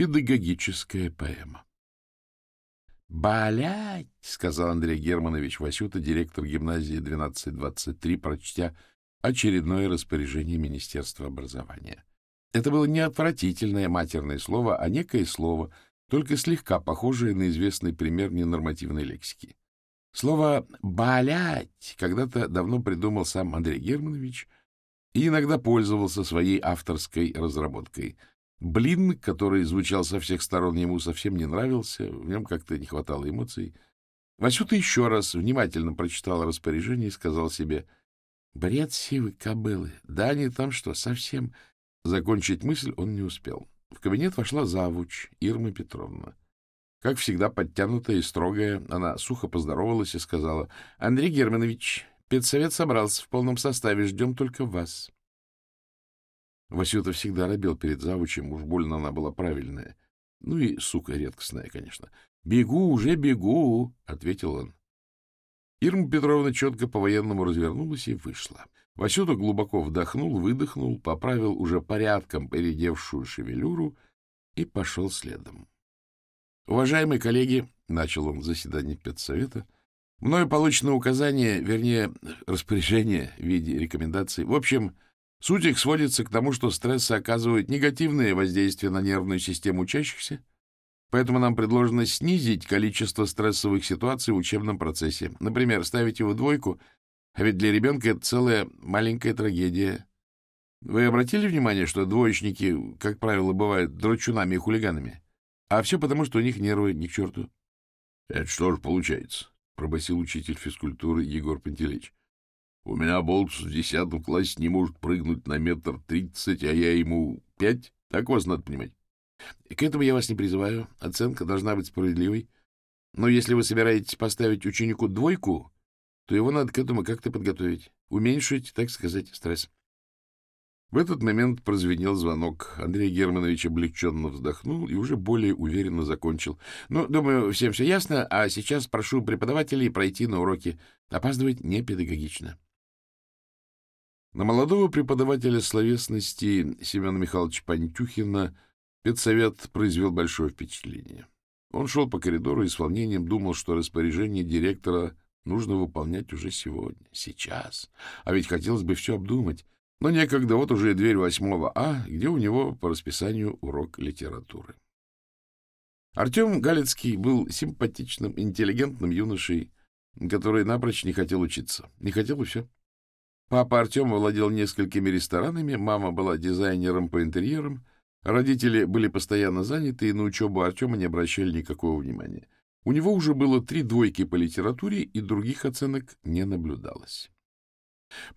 Педагогическая поэма. «Балять!» — сказал Андрей Германович Васюта, директор гимназии 1223, прочтя очередное распоряжение Министерства образования. Это было не отвратительное матерное слово, а некое слово, только слегка похожее на известный пример ненормативной лексики. Слово «балять» когда-то давно придумал сам Андрей Германович и иногда пользовался своей авторской разработкой. Блин, который звучал со всех сторон, ему совсем не нравился, в нем как-то не хватало эмоций. Васюта еще раз внимательно прочитал распоряжение и сказал себе «Бред сивы кобылы, да они там что, совсем...» Закончить мысль он не успел. В кабинет вошла завуч Ирма Петровна. Как всегда, подтянутая и строгая, она сухо поздоровалась и сказала, — Андрей Германович, педсовет собрался в полном составе, ждем только вас. Васюта всегда робел перед завучем, уж больно она была правильная. Ну и сука редкостная, конечно. — Бегу, уже бегу, — ответил он. Ирма Петровна четко по-военному развернулась и вышла. Васюта глубоко вдохнул, выдохнул, поправил уже порядком передевшую шевелюру и пошел следом. Уважаемые коллеги, — начал он заседание педсовета, — мною получено указание, вернее, распоряжение в виде рекомендаций. В общем, суть их сводится к тому, что стрессы оказывают негативное воздействие на нервную систему учащихся, поэтому нам предложено снизить количество стрессовых ситуаций в учебном процессе. Например, ставить его двойку, а ведь для ребенка это целая маленькая трагедия. Вы обратили внимание, что двоечники, как правило, бывают дрочунами и хулиганами? А все потому, что у них нервы ни к черту. — Это что же получается? — пробасил учитель физкультуры Егор Пантелеич. — У меня болтус в десятом классе не может прыгнуть на метр тридцать, а я ему пять. Так вас надо понимать. К этому я вас не призываю. Оценка должна быть справедливой. Но если вы собираетесь поставить ученику двойку, то его надо к этому как-то подготовить, уменьшить, так сказать, стресс. В этот момент прозвенел звонок. Андрей Германович облегченно вздохнул и уже более уверенно закончил. Ну, думаю, всем все ясно, а сейчас прошу преподавателей пройти на уроки. Опаздывать не педагогично. На молодого преподавателя словесности Семена Михайловича Пантюхина педсовет произвел большое впечатление. Он шел по коридору и с волнением думал, что распоряжение директора нужно выполнять уже сегодня, сейчас. А ведь хотелось бы все обдумать. Но некогда, вот уже дверь восьмого А, где у него по расписанию урок литературы. Артем Галицкий был симпатичным, интеллигентным юношей, который напрочь не хотел учиться. Не хотел и все. Папа Артема владел несколькими ресторанами, мама была дизайнером по интерьерам, родители были постоянно заняты и на учебу Артема не обращали никакого внимания. У него уже было три двойки по литературе, и других оценок не наблюдалось.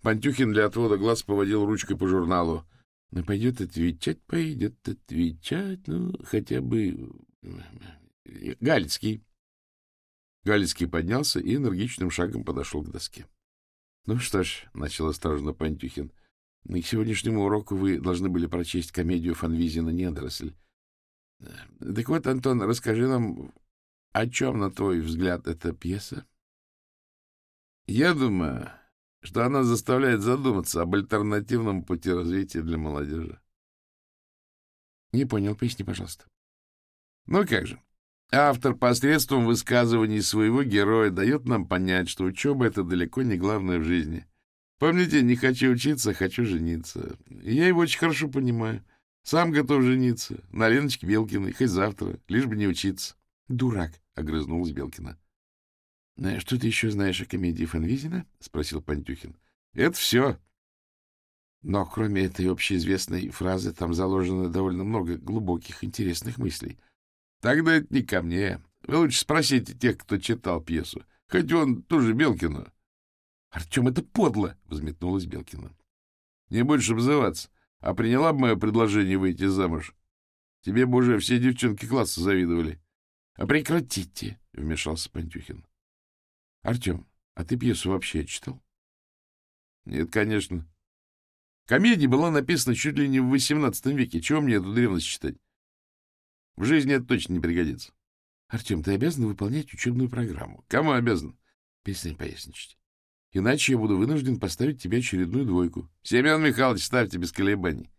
Пантюхин для отвода глаз поводил ручкой по журналу. Ну, пойдет отвечать, пойдет отвечать, ну, хотя бы... Галицкий. Галицкий поднялся и энергичным шагом подошел к доске. — Ну что ж, — начал осторожно Пантюхин, — к сегодняшнему уроку вы должны были прочесть комедию Фанвизина «Недоросль». Так вот, Антон, расскажи нам, о чем, на твой взгляд, эта пьеса? — Я думаю, что она заставляет задуматься об альтернативном пути развития для молодежи. Не понял, поясни, пожалуйста. Ну как же. Автор посредством высказываний своего героя дает нам понять, что учеба — это далеко не главное в жизни. Помните, не хочу учиться, хочу жениться. я его очень хорошо понимаю. Сам готов жениться. На Леночке Белкиной, хоть завтра, лишь бы не учиться. — Дурак, — огрызнулась Белкина. — Что ты еще знаешь о комедии Фанвизина? — спросил Пантюхин. — Это все. Но кроме этой общеизвестной фразы там заложено довольно много глубоких, интересных мыслей. Тогда это не ко мне. Вы лучше спросите тех, кто читал пьесу. Хоть он тоже Белкину. — Артем, это подло! — взметнулась Белкина. — Не будешь обзываться. А приняла бы мое предложение выйти замуж? Тебе бы уже все девчонки класса завидовали. — А прекратите! — вмешался Пантюхин. Артем, а ты пьесу вообще читал? Нет, конечно. Комедия была написана чуть ли не в XVIII веке. Чего мне эту древность читать? В жизни это точно не пригодится. Артем, ты обязан выполнять учебную программу. Кому обязан? Перестань поясничать. Иначе я буду вынужден поставить тебе очередную двойку. Семен Михайлович, ставьте без колебаний.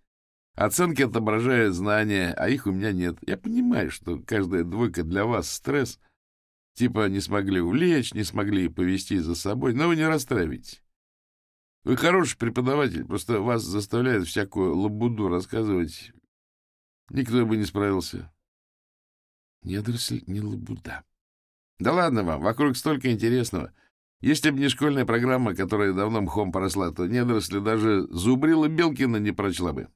Оценки отображают знания, а их у меня нет. Я понимаю, что каждая двойка для вас стресс. Типа не смогли увлечь, не смогли повести за собой, но вы не расстраивайтесь. Вы хороший преподаватель, просто вас заставляют всякую лабуду рассказывать. Никто бы не справился. Недоросль не лабуда. Да ладно вам, вокруг столько интересного. Если бы не школьная программа, которая давно мхом поросла, то недоросли даже зубрила Белкина не прочла бы.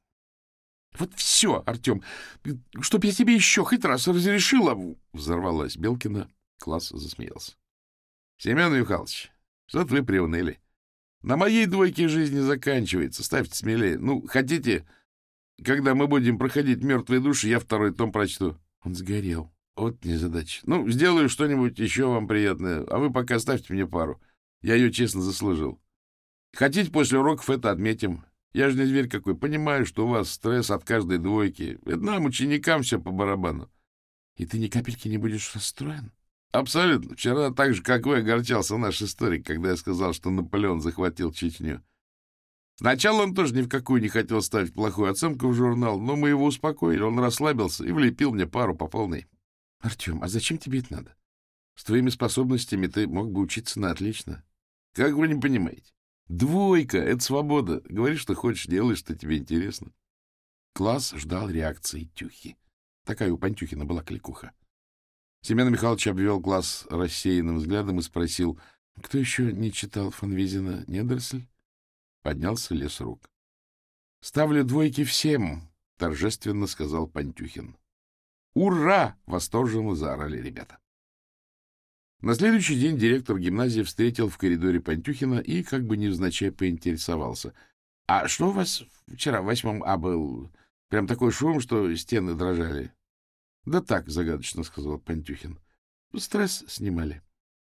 Вот все, Артем, чтоб я тебе еще хоть раз разрешила... Взорвалась Белкина. Класс засмеялся. Семен Михайлович, что-то вы приуныли. На моей двойке жизни заканчивается. Ставьте смелее. Ну, хотите, когда мы будем проходить мертвые души, я второй том прочту. Он сгорел. Вот незадача. Ну, сделаю что-нибудь еще вам приятное, а вы пока ставьте мне пару. Я ее честно заслужил. Хотите, после уроков это отметим. Я же не зверь какой. Понимаю, что у вас стресс от каждой двойки. Это нам, ученикам, все по барабану. И ты ни капельки не будешь расстроен? Абсолютно. Вчера так же, как вы, огорчался наш историк, когда я сказал, что Наполеон захватил Чечню. Сначала он тоже ни в какую не хотел ставить плохую оценку в журнал, но мы его успокоили, он расслабился и влепил мне пару по полной. — Артем, а зачем тебе это надо? С твоими способностями ты мог бы учиться на отлично. — Как вы не понимаете? Двойка — это свобода. Говори, что хочешь, делай, что тебе интересно. Класс ждал реакции Тюхи. Такая у Пантюхина была кликуха. Семен Михайлович обвел класс рассеянным взглядом и спросил, кто еще не читал Фанвизина «Недоросль»? Поднялся лес рук. — Ставлю двойки всем, — торжественно сказал Пантюхин. «Ура!» — восторженно заорали ребята. На следующий день директор гимназии встретил в коридоре Пантюхина и, как бы невзначай, поинтересовался. — А что у вас вчера в восьмом А был? Прям такой шум, что стены дрожали. — Да так, — загадочно сказал Пантюхин. — Стресс снимали.